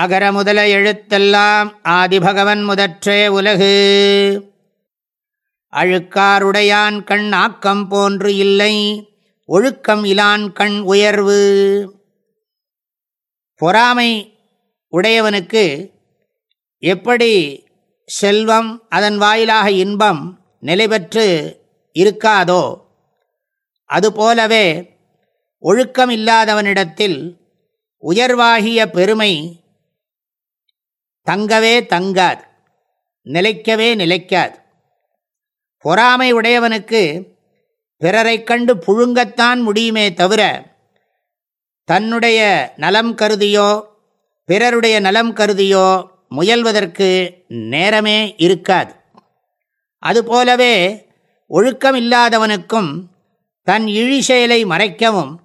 அகர முதல எழுத்தெல்லாம் ஆதிபகவன் முதற்றே உலகு. அழுக்காருடையான் கண் ஆக்கம் போன்று இல்லை ஒழுக்கம் இலான் கண் உயர்வு. பொறாமை உடையவனுக்கு எப்படி செல்வம் அதன் வாயிலாக இன்பம் நிலை இருக்காதோ அதுபோலவே ஒழுக்கம் இல்லாதவனிடத்தில் உயர்வாகிய பெருமை தங்கவே தங்காது நிலைக்கவே நிலைக்காது பொறாமை உடையவனுக்கு பிறரை கண்டு புழுங்கத்தான் முடியுமே தவிர தன்னுடைய நலம் கருதியோ பிறருடைய நலம் கருதியோ முயல்வதற்கு நேரமே இருக்காது. அதுபோலவே ஒழுக்கம் இல்லாதவனுக்கும் தன் இழி செயலை மறைக்கவும்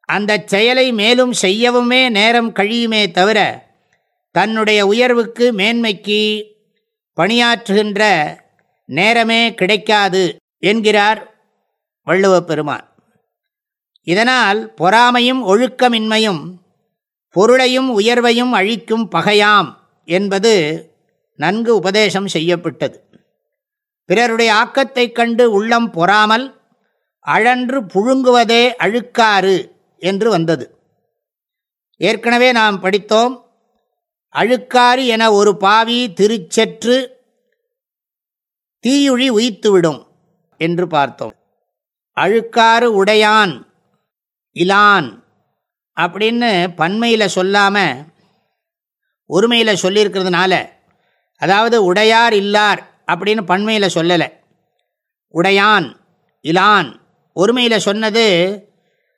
அந்த செயலை மேலும் செய்யவுமே நேரம் கழியுமே தவிர தன்னுடைய உயர்வுக்கு மேன்மைக்கு பணியாற்றுகின்ற நேரமே கிடைக்காது என்கிறார் வள்ளுவ பெருமான் இதனால் பொறாமையும் ஒழுக்கமின்மையும் பொருளையும் உயர்வையும் அழிக்கும் பகையாம் என்பது நன்கு உபதேசம் செய்யப்பட்டது. பிறருடைய ஆக்கத்தைக் கண்டு உள்ளம் பொறாமல் அழன்று புழுங்குவதே அழுக்காறு என்று வந்தது. ஏற்கனவே நாம் படித்தோம் அழுக்காறு என ஒரு பாவி திருச்செற்று தீயுழி உயித்துவிடும் என்று பார்த்தோம். அழுக்காறு உடையான் இலான் அப்படின்னு பன்மையில் சொல்லாமல் ஒருமையில் சொல்லியிருக்கிறதுனால அதாவது உடையார் இல்லார் அப்படின்னு பன்மையில் சொல்லலை. உடையான் இலான் ஒருமையில் சொன்னது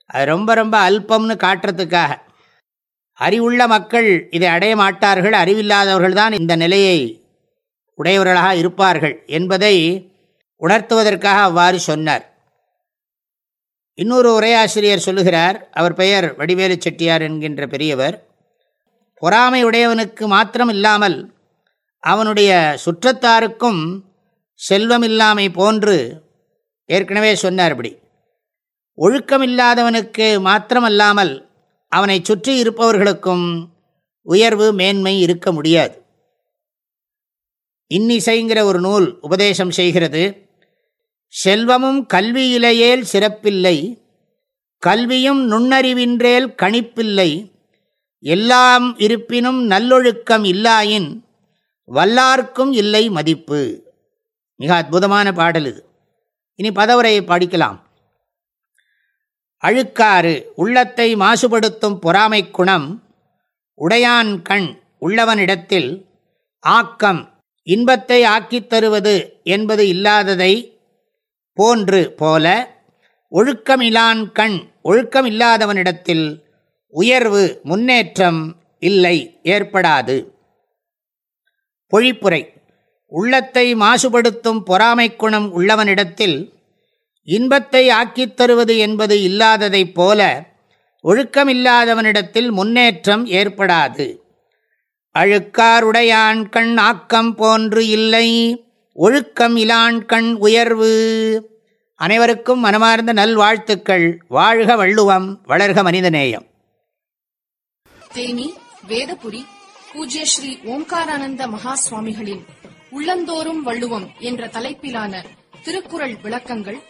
அது ரொம்ப ரொம்ப அல்பம்னு காட்டுறதுக்காக. அறிவுள்ள மக்கள் இதை அடைய மாட்டார்கள் அறிவில்லாதவர்கள் தான் இந்த நிலையை உடையவர்களாக இருப்பார்கள் என்பதை உணர்த்துவதற்காக அவ்வாறு சொன்னார். இன்னொரு உரையாசிரியர் சொல்லுகிறார் அவர் பெயர் வடிவேலு செட்டியார் என்கின்ற பெரியவர் பொறாமை உடையவனுக்கு மாத்திரம் இல்லாமல் அவனுடைய சுற்றத்தாருக்கும் செல்வம் இல்லாமை போன்று ஏற்கனவே சொன்னார் இப்படி. ஒழுக்கமில்லாதவனுக்கு மாத்திரமல்லாமல் அவனை சுற்றி இருப்பவர்களுக்கும் உயர்வு மேன்மை இருக்க முடியாது. இன்னிசைங்கிற ஒரு நூல் உபதேசம் செய்கிறது. செல்வமும் கல்வியிலேயேல் சிறப்பில்லை கல்வியும் நுண்ணறிவின்றேல் கணிப்பில்லை எல்லாம் இருப்பினும் நல்லொழுக்கம் இல்லாயின் வல்லார்க்கும் இல்லை மதிப்பு. மிக அற்புதமான பாடல் இது. இனி பதவுரையை படிக்கலாம். அழுக்காறு உள்ளத்தை மாசுபடுத்தும் பொறாமை குணம் உடையான் கண் உள்ளவனிடத்தில் ஆக்கம் இன்பத்தை ஆக்கித் தருவது என்பது இல்லாததை போன்று போல ஒழுக்கமிலான் கண் ஒழுக்கமில்லாதவனிடத்தில் உயர்வு முன்னேற்றம் இல்லை ஏற்படாது. பொழிப்புரை. உள்ளத்தை மாசுபடுத்தும் பொறாமை குணம் உள்ளவனிடத்தில் இன்பத்தை ஆக்கித் தருவது என்பது இல்லாததைப் போல ஒழுக்கமில்லாதவனிடத்தில் முன்னேற்றம் ஏற்படாது. அழுக்காருடையான் கண் ஆக்கம் போன்று இல்லை. ஒழுக்கம் இலான் கண் உயர்வு. அனைவருக்கும் மனமார்ந்த நல்வாழ்த்துக்கள். வாழ்க வள்ளுவம் வளர்க மனிதநேயம். தேனி வேதபுரி பூஜ்ய ஸ்ரீ ஓம்காரானந்த மகா சுவாமிகளின் உள்ளந்தோறும் வள்ளுவம் என்ற தலைப்பிலான திருக்குறள் விளக்கங்கள்